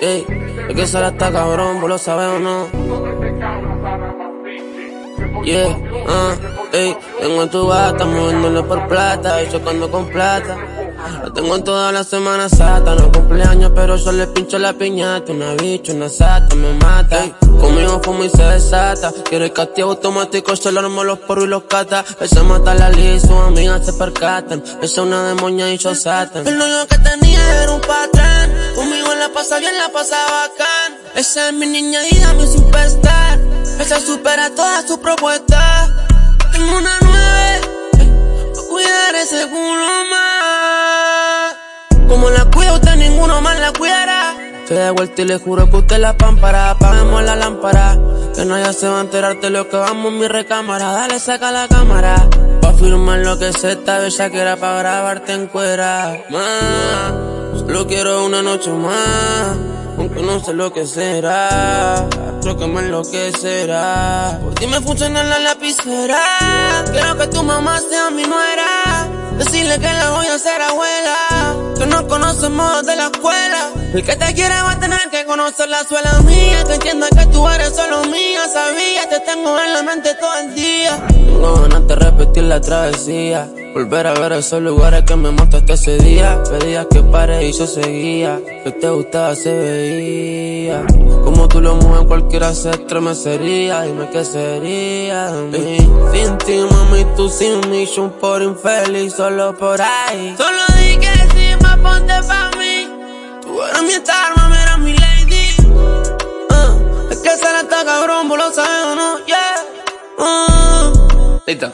ey, es que se la está cabrón, vos lo sabes o no. Yeah, uh, ey, tengo en tu gata moviéndole por plata y chocando con plata. Lo tengo en toda la semana sata, no cumpleaños, pero yo le pincho la piñata. Una bicha, una sata, me mata. Conmigo fumo y se desata. Quiere el castigo automático, se lo armo los porros y los cata. Ese mata la ley y sus amigas se percatan. Esa es una demonia y yo satan. El novio que tenía era un patrón. Bien, la pasa bacán. Esa es mi niña y dame superstar. Esa supera todas sus propuestas. Tengo una nueve, para cuidar ese culo más. Como la cuida usted, ninguno más la cuidará. Se da vuelta y le juro que usted la pámpara. Apagamos la lámpara. Que nadie se va a enterar de lo que vamos en mi recámara. Dale, saca la cámara. Pa' firmar lo que se esta bella que era pa' grabarte en cuera. Más, solo quiero una noche más. Aunque no sé lo que será, creo que me enloquecerá. Por ti me funciona la lapicera. Quiero que tu mamá sea mi nuera. Decirle que la voy a hacer abuela. Que no conocemos de la escuela. El que te quiere va a tener que conocer la suela mía. Que entienda que tú eres solo mía. Sabía, te tengo en la mente todo el día. Tengo ganas de repetir la travesía. Volver a ver esos lugares que me mostraste ese día. Pedías que pare y yo seguía. Que te gustaba se veía. Como tú lo mueves, cualquiera se estremecería. Dime qué sería de. Sin ti, mami, tú sin mí. Yo un por infeliz, solo por ahí. Solo di que sí, más ponte pa' mí. Tú eras mi star, mami, eras mi lady. Uh, es que se la está cabrón, vos lo sabes no, yeah. Uh. Listo.